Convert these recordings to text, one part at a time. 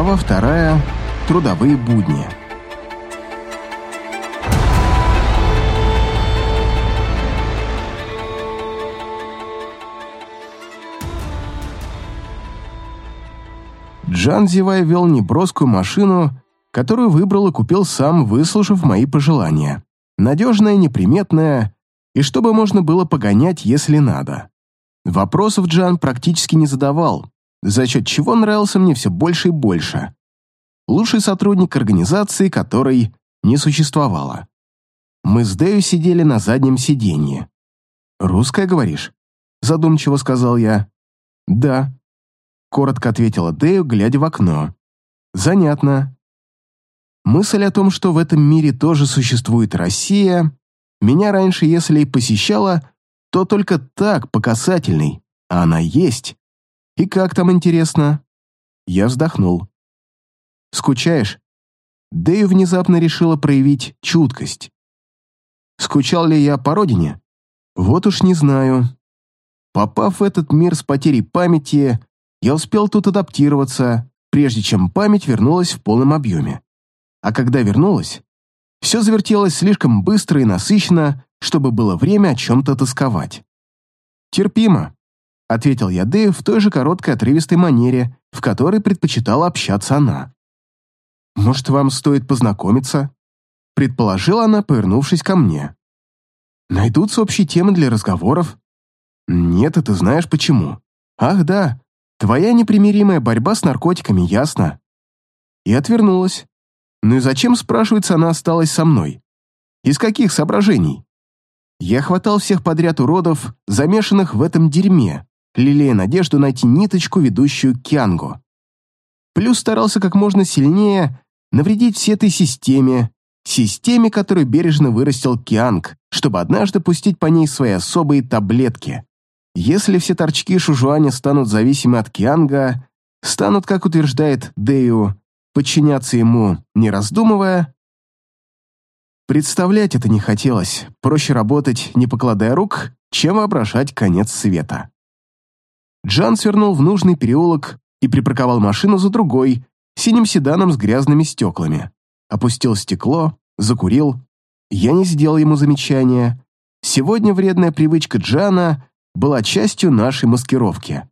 Глава вторая. Трудовые будни. Джан, зевая, вел неброскую машину, которую выбрал и купил сам, выслушав мои пожелания. Надежная, неприметная, и чтобы можно было погонять, если надо. Вопросов Джан практически не задавал, за счет чего нравился мне все больше и больше. Лучший сотрудник организации, которой не существовало. Мы с Дэю сидели на заднем сиденье. «Русская, говоришь?» — задумчиво сказал я. «Да», — коротко ответила Дэю, глядя в окно. «Занятно». Мысль о том, что в этом мире тоже существует Россия, меня раньше, если и посещала, то только так, по касательной, а она есть. И как там интересно? Я вздохнул. Скучаешь? Дэю внезапно решила проявить чуткость. Скучал ли я по родине? Вот уж не знаю. Попав в этот мир с потерей памяти, я успел тут адаптироваться, прежде чем память вернулась в полном объеме. А когда вернулась, все завертелось слишком быстро и насыщенно, чтобы было время о чем-то тосковать. «Терпимо», — ответил я Дэю в той же короткой отрывистой манере, в которой предпочитала общаться она. «Может, вам стоит познакомиться?» — предположила она, повернувшись ко мне. «Найдутся общие темы для разговоров?» «Нет, и ты знаешь почему. Ах, да, твоя непримиримая борьба с наркотиками, ясно?» И отвернулась. Ну и зачем, спрашивается, она осталась со мной? Из каких соображений? Я хватал всех подряд уродов, замешанных в этом дерьме, лелея надежду найти ниточку, ведущую к Киангу. Плюс старался как можно сильнее навредить всей этой системе, системе, которую бережно вырастил Кианг, чтобы однажды пустить по ней свои особые таблетки. Если все торчки Шужуаня станут зависимы от Кианга, станут, как утверждает Дэю, подчиняться ему, не раздумывая, Представлять это не хотелось. Проще работать, не покладая рук, чем воображать конец света. Джан свернул в нужный переулок и припарковал машину за другой, синим седаном с грязными стеклами. Опустил стекло, закурил. Я не сделал ему замечания. Сегодня вредная привычка Джана была частью нашей маскировки.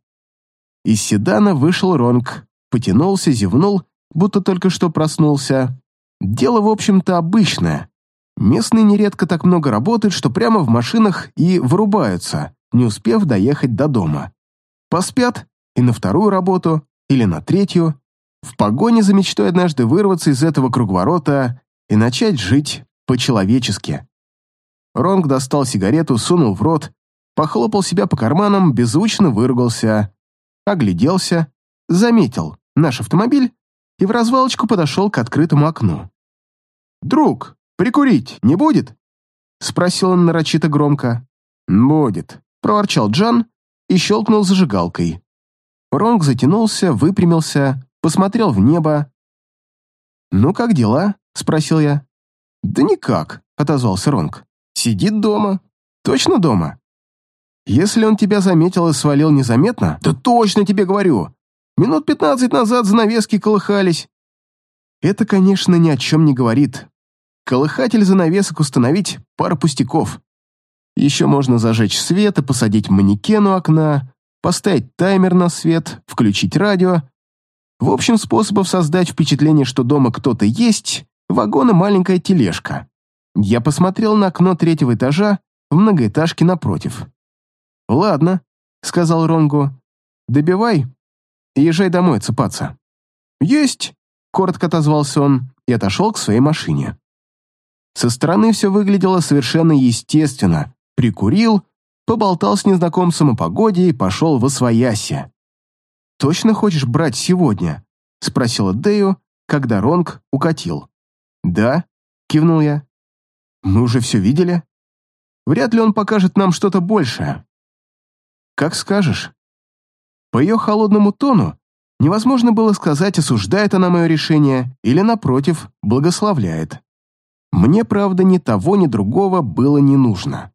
Из седана вышел Ронг, потянулся, зевнул, будто только что проснулся. Дело, в общем-то, обычное. Местные нередко так много работают, что прямо в машинах и вырубаются, не успев доехать до дома. Поспят и на вторую работу, или на третью, в погоне за мечтой однажды вырваться из этого круговорота и начать жить по-человечески. Ронг достал сигарету, сунул в рот, похлопал себя по карманам, беззвучно выругался, огляделся, заметил наш автомобиль и в развалочку подошел к открытому окну. «Друг, Прикурить не будет?» Спросил он нарочито громко. «Будет», — проворчал Джан и щелкнул зажигалкой. Ронг затянулся, выпрямился, посмотрел в небо. «Ну, как дела?» — спросил я. «Да никак», — отозвался Ронг. «Сидит дома. Точно дома?» «Если он тебя заметил и свалил незаметно, да точно тебе говорю. Минут пятнадцать назад занавески колыхались». Это, конечно, ни о чем не говорит. Колыхатель занавесок установить – пара пустяков. Еще можно зажечь свет и посадить манекен у окна, поставить таймер на свет, включить радио. В общем, способов создать впечатление, что дома кто-то есть, вагон и маленькая тележка. Я посмотрел на окно третьего этажа в многоэтажке напротив. «Ладно», — сказал Ронгу, — «добивай и езжай домой цепаться». «Есть», — коротко отозвался он и отошел к своей машине. Со стороны все выглядело совершенно естественно. Прикурил, поболтал с незнакомцем о погоде и пошел в освояси. «Точно хочешь брать сегодня?» — спросила Дэю, когда Ронг укатил. «Да», — кивнул я. «Мы уже все видели? Вряд ли он покажет нам что-то большее». «Как скажешь». По ее холодному тону невозможно было сказать, осуждает она мое решение или, напротив, благословляет. Мне, правда, ни того, ни другого было не нужно.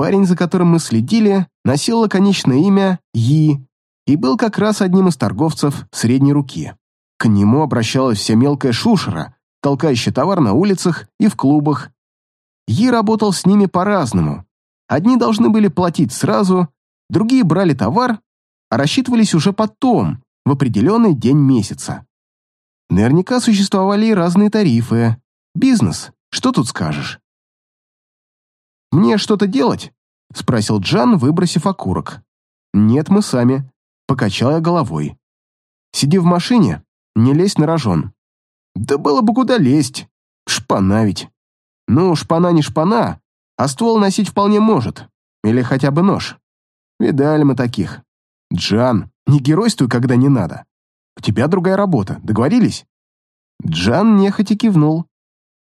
Парень, за которым мы следили, носил лаконичное имя Yi и был как раз одним из торговцев средней руки. К нему обращалась вся мелкая шушера, толкающая товар на улицах и в клубах. Yi работал с ними по-разному. Одни должны были платить сразу, другие брали товар, а рассчитывались уже потом, в определенный день месяца. Наверняка существовали и разные тарифы. Бизнес, что тут скажешь? «Мне что-то делать?» — спросил Джан, выбросив окурок. «Нет, мы сами», — покачал я головой. «Сиди в машине, не лезь на рожон». «Да было бы куда лезть. Шпана ведь». «Ну, шпана не шпана, а ствол носить вполне может. Или хотя бы нож. Видали мы таких. Джан, не геройствуй, когда не надо. У тебя другая работа, договорились?» Джан нехотя кивнул.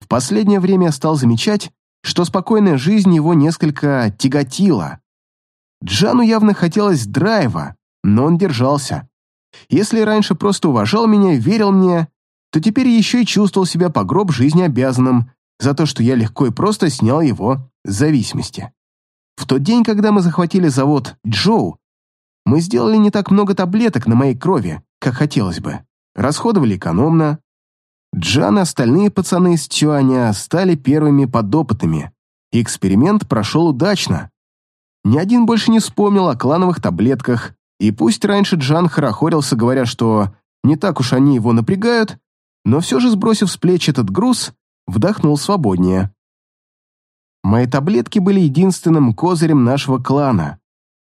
В последнее время стал замечать, что спокойная жизнь его несколько тяготила. Джану явно хотелось драйва, но он держался. Если раньше просто уважал меня верил мне, то теперь еще и чувствовал себя по гроб жизни обязанным за то, что я легко и просто снял его с зависимости. В тот день, когда мы захватили завод Джоу, мы сделали не так много таблеток на моей крови, как хотелось бы. Расходовали экономно, Джан и остальные пацаны из Тюаня стали первыми подопытными, эксперимент прошел удачно. Ни один больше не вспомнил о клановых таблетках, и пусть раньше Джан хорохорился, говоря, что не так уж они его напрягают, но все же, сбросив с плеч этот груз, вдохнул свободнее. Мои таблетки были единственным козырем нашего клана,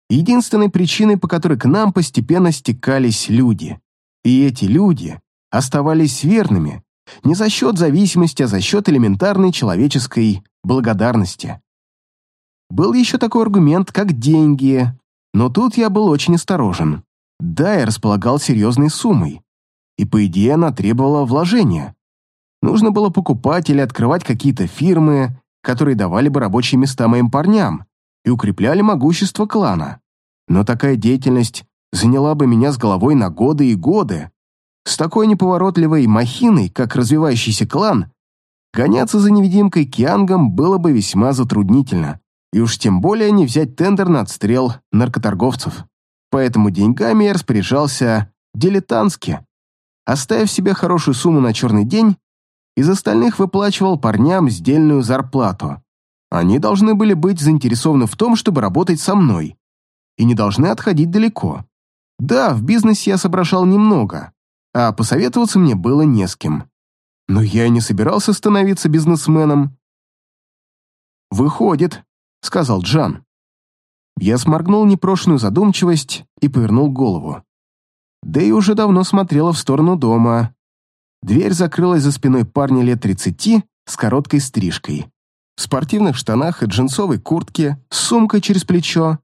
единственной причиной, по которой к нам постепенно стекались люди. И эти люди оставались верными, не за счет зависимости, а за счет элементарной человеческой благодарности. Был еще такой аргумент, как деньги, но тут я был очень осторожен. Да, я располагал серьезной суммой, и, по идее, она требовала вложения. Нужно было покупать или открывать какие-то фирмы, которые давали бы рабочие места моим парням и укрепляли могущество клана. Но такая деятельность заняла бы меня с головой на годы и годы, с такой неповоротливой махиной, как развивающийся клан, гоняться за невидимкой Киангом было бы весьма затруднительно, и уж тем более не взять тендер на отстрел наркоторговцев. Поэтому деньгами я распоряжался дилетантски. Оставив себе хорошую сумму на черный день, из остальных выплачивал парням сдельную зарплату. Они должны были быть заинтересованы в том, чтобы работать со мной, и не должны отходить далеко. Да, в бизнесе я соображал немного, а посоветоваться мне было не с кем. Но я и не собирался становиться бизнесменом. «Выходит», — сказал Джан. Я сморгнул непрошенную задумчивость и повернул голову. И уже давно смотрела в сторону дома. Дверь закрылась за спиной парня лет тридцати с короткой стрижкой. В спортивных штанах и джинсовой куртке, с сумкой через плечо.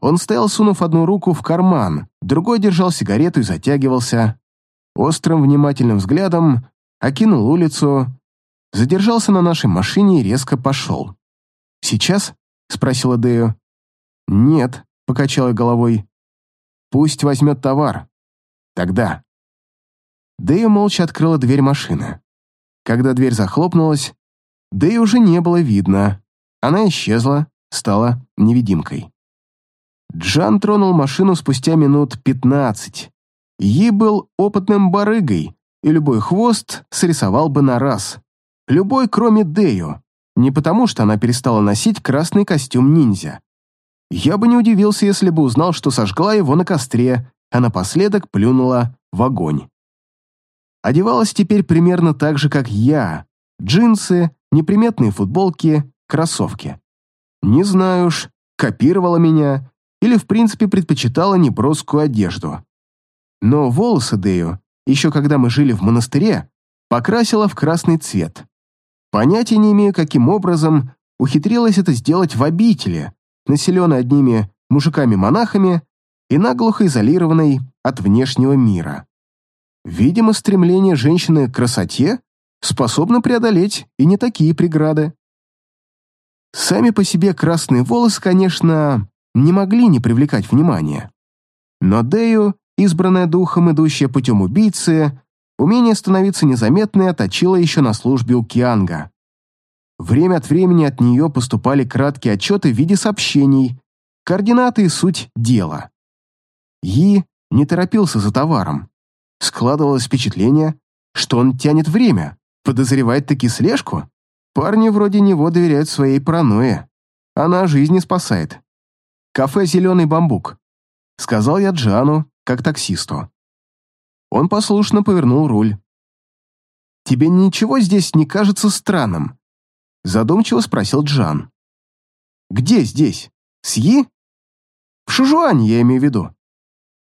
Он стоял, сунув одну руку в карман, другой держал сигарету и затягивался острым внимательным взглядом окинул улицу, задержался на нашей машине и резко пошел. «Сейчас?» — спросила Дею. «Нет», — покачала головой. «Пусть возьмет товар. Тогда». Дэя молча открыла дверь машины. Когда дверь захлопнулась, Дэя уже не было видно. Она исчезла, стала невидимкой. Джан тронул машину спустя минут пятнадцать, Yi был опытным барыгой, и любой хвост срисовал бы на раз. Любой, кроме Дею. Не потому, что она перестала носить красный костюм ниндзя. Я бы не удивился, если бы узнал, что сожгла его на костре, а напоследок плюнула в огонь. Одевалась теперь примерно так же, как я. Джинсы, неприметные футболки, кроссовки. Не знаю уж, копировала меня или в принципе предпочитала неброскую одежду. Но волосы Дею, еще когда мы жили в монастыре, покрасила в красный цвет. Понятия не имею, каким образом ухитрилась это сделать в обители, населенной одними мужиками-монахами и наглухо изолированной от внешнего мира. Видимо, стремление женщины к красоте способно преодолеть и не такие преграды. Сами по себе красные волосы, конечно, не могли не привлекать внимания. Но Дею избранная духом, идущая путем убийцы, умение становиться незаметной оточила еще на службе у Кианга. Время от времени от нее поступали краткие отчеты в виде сообщений, координаты и суть дела. Yi не торопился за товаром. Складывалось впечатление, что он тянет время, подозревает таки слежку. Парни вроде него доверяют своей паранойе. Она жизни спасает. Кафе «Зеленый бамбук», — сказал я Джану, как таксисту. Он послушно повернул руль. «Тебе ничего здесь не кажется странным?» Задумчиво спросил Джан. «Где здесь? Сьи?» «В Шужуане, я имею в виду».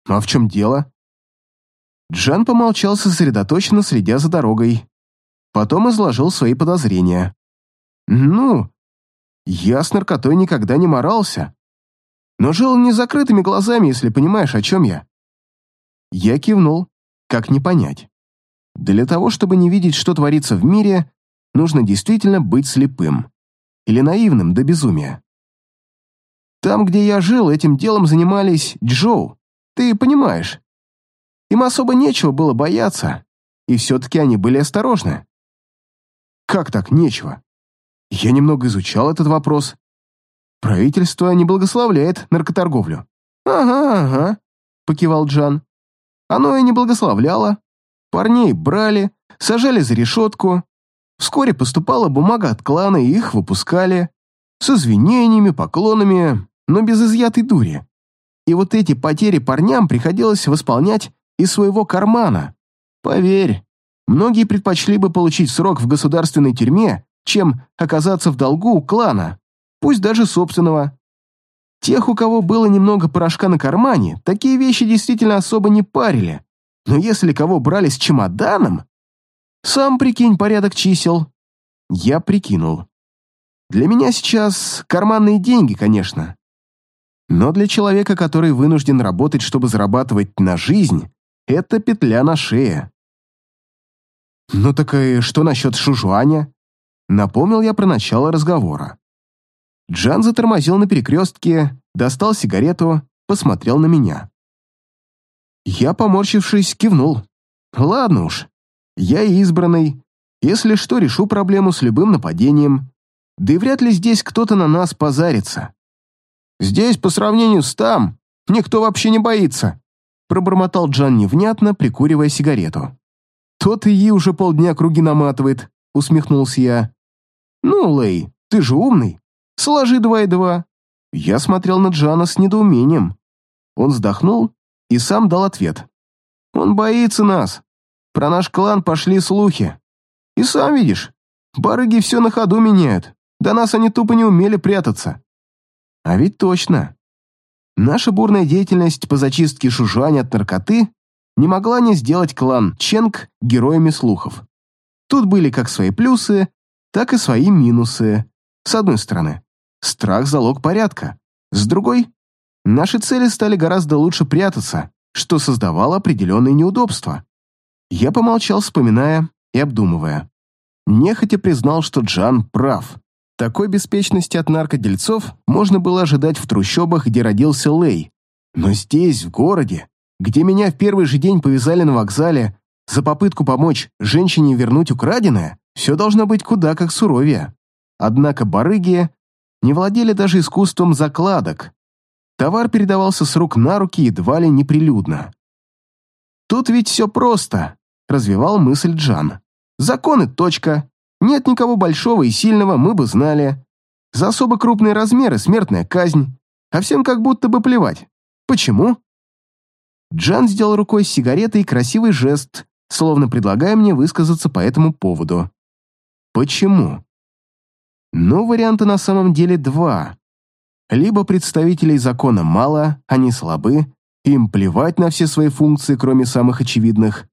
«А в чем дело?» Джан помолчал сосредоточенно, следя за дорогой. Потом изложил свои подозрения. «Ну, я с наркотой никогда не морался, но жил не закрытыми глазами, если понимаешь, о чем я». Я кивнул, как не понять. Для того, чтобы не видеть, что творится в мире, нужно действительно быть слепым. Или наивным до безумия. Там, где я жил, этим делом занимались Джоу. Ты понимаешь. Им особо нечего было бояться, и все-таки они были осторожны. Как так нечего? Я немного изучал этот вопрос. Правительство не благословляет наркоторговлю. Ага, ага, покивал Джан. Оно и не благословляло. Парней брали, сажали за решетку. Вскоре поступала бумага от клана, и их выпускали. С извинениями, поклонами, но без изъятой дури. И вот эти потери парням приходилось восполнять из своего кармана. Поверь, многие предпочли бы получить срок в государственной тюрьме, чем оказаться в долгу у клана, пусть даже собственного. Тех, у кого было немного порошка на кармане, такие вещи действительно особо не парили. Но если кого брали с чемоданом... Сам прикинь порядок чисел. Я прикинул. Для меня сейчас карманные деньги, конечно. Но для человека, который вынужден работать, чтобы зарабатывать на жизнь, это петля на шее. «Ну так и что насчет Шужуаня?» Напомнил я про начало разговора. Джан затормозил на перекрестке, достал сигарету, посмотрел на меня. Я, поморщившись, кивнул. «Ладно уж, я избранный. Если что, решу проблему с любым нападением. Да и вряд ли здесь кто-то на нас позарится. Здесь, по сравнению с там, никто вообще не боится», пробормотал Джан невнятно, прикуривая сигарету. «Тот и уже полдня круги наматывает», усмехнулся я. «Ну, Лэй, ты же умный. Сложи два и два». Я смотрел на Джана с недоумением. Он вздохнул и сам дал ответ. «Он боится нас. Про наш клан пошли слухи. И сам видишь, барыги все на ходу меняют. До нас они тупо не умели прятаться». А ведь точно. Наша бурная деятельность по зачистке Шужуань от наркоты не могла не сделать клан Ченг героями слухов. Тут были как свои плюсы, так и свои минусы. С одной стороны, страх – залог порядка. С другой, наши цели стали гораздо лучше прятаться, что создавало определенные неудобства. Я помолчал, вспоминая и обдумывая. Нехотя признал, что Джан прав. Такой беспечности от наркодельцов можно было ожидать в трущобах, где родился Лей. Но здесь, в городе, где меня в первый же день повязали на вокзале за попытку помочь женщине вернуть украденное, все должно быть куда как суровее. Однако барыги не владели даже искусством закладок. Товар передавался с рук на руки едва ли неприлюдно. «Тут ведь все просто», — развивал мысль Джан. «Законы, точка. Нет никого большого и сильного, мы бы знали. За особо крупные размеры смертная казнь, а всем как будто бы плевать. Почему?» Джан сделал рукой с сигаретой красивый жест, словно предлагая мне высказаться по этому поводу. Почему? Ну, варианта на самом деле два. Либо представителей закона мало, они слабы, им плевать на все свои функции, кроме самых очевидных.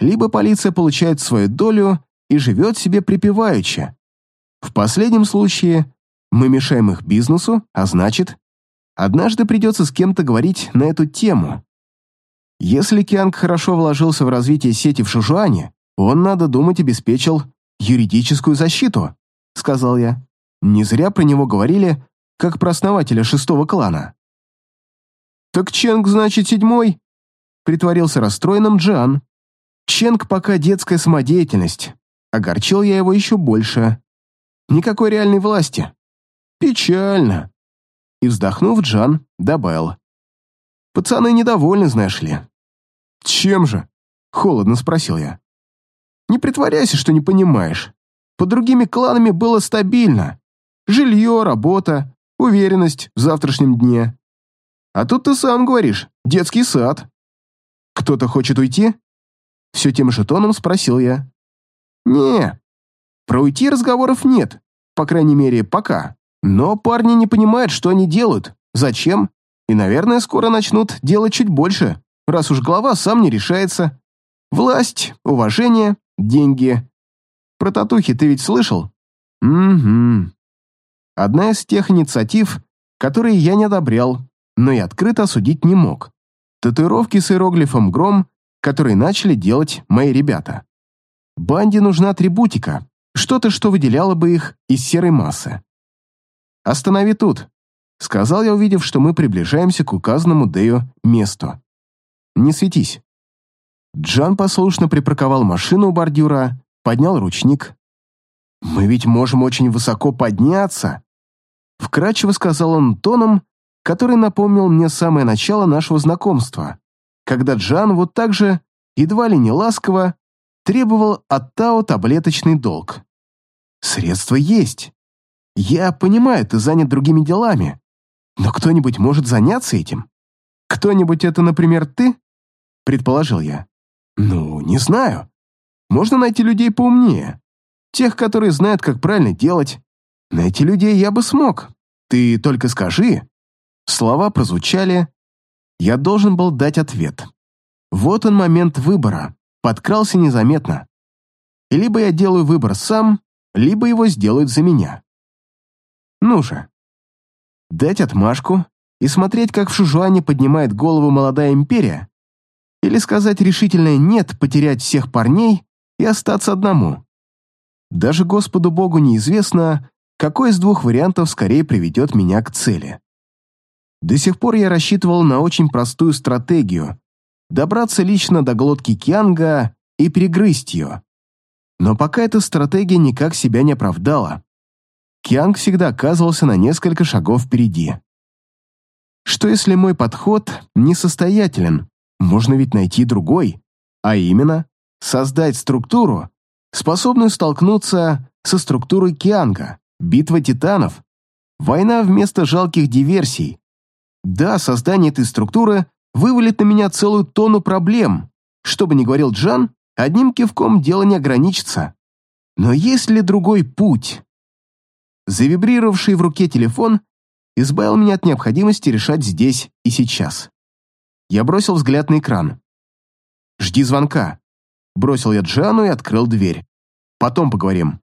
Либо полиция получает свою долю и живет себе припеваючи. В последнем случае мы мешаем их бизнесу, а значит, однажды придется с кем-то говорить на эту тему. Если Кианг хорошо вложился в развитие сети в Шужуане, он, надо думать, обеспечил юридическую защиту, сказал я. Не зря про него говорили, как про основателя шестого клана. «Так Ченг, значит, седьмой?» Притворился расстроенным Джан. Ченг пока детская самодеятельность. Огорчил я его еще больше. Никакой реальной власти. Печально. И вздохнув, Джан добавил. Пацаны недовольны, знаешь ли. Чем же? Холодно спросил я. Не притворяйся, что не понимаешь. Под другими кланами было стабильно. Жилье, работа, уверенность в завтрашнем дне. А тут ты сам говоришь, детский сад. Кто-то хочет уйти? Все тем же тоном спросил я. Не, про уйти разговоров нет, по крайней мере, пока. Но парни не понимают, что они делают, зачем, и, наверное, скоро начнут делать чуть больше, раз уж глава сам не решается. Власть, уважение, деньги. Про татухи ты ведь слышал? Угу. Одна из тех инициатив, которые я не одобрял, но и открыто осудить не мог. Татуировки с иероглифом «Гром», которые начали делать мои ребята. Банде нужна атрибутика, что-то, что выделяло бы их из серой массы. «Останови тут», — сказал я, увидев, что мы приближаемся к указанному Дею месту. «Не светись». Джан послушно припарковал машину у бордюра, поднял ручник. «Мы ведь можем очень высоко подняться», — вкратчиво сказал он тоном, который напомнил мне самое начало нашего знакомства, когда Джан вот так же, едва ли не ласково, требовал от Тао таблеточный долг. Средства есть. Я понимаю, ты занят другими делами, но кто-нибудь может заняться этим? Кто-нибудь это, например, ты? Предположил я. Ну, не знаю. Можно найти людей поумнее. Тех, которые знают, как правильно делать. Найти людей я бы смог. Ты только скажи. Слова прозвучали. Я должен был дать ответ. Вот он момент выбора подкрался незаметно. И либо я делаю выбор сам, либо его сделают за меня. Ну же. Дать отмашку и смотреть, как в Шужуане поднимает голову молодая империя, или сказать решительное «нет», потерять всех парней и остаться одному. Даже Господу Богу неизвестно, какой из двух вариантов скорее приведет меня к цели. До сих пор я рассчитывал на очень простую стратегию, добраться лично до глотки Кианга и перегрызть ее. Но пока эта стратегия никак себя не оправдала. Кианг всегда оказывался на несколько шагов впереди. Что если мой подход несостоятелен? Можно ведь найти другой, а именно создать структуру, способную столкнуться со структурой Кианга, битва титанов, война вместо жалких диверсий. Да, создание этой структуры вывалит на меня целую тонну проблем. Что бы ни говорил Джан, одним кивком дело не ограничится. Но есть ли другой путь? Завибрировавший в руке телефон избавил меня от необходимости решать здесь и сейчас. Я бросил взгляд на экран. «Жди звонка», — бросил я Джану и открыл дверь. «Потом поговорим».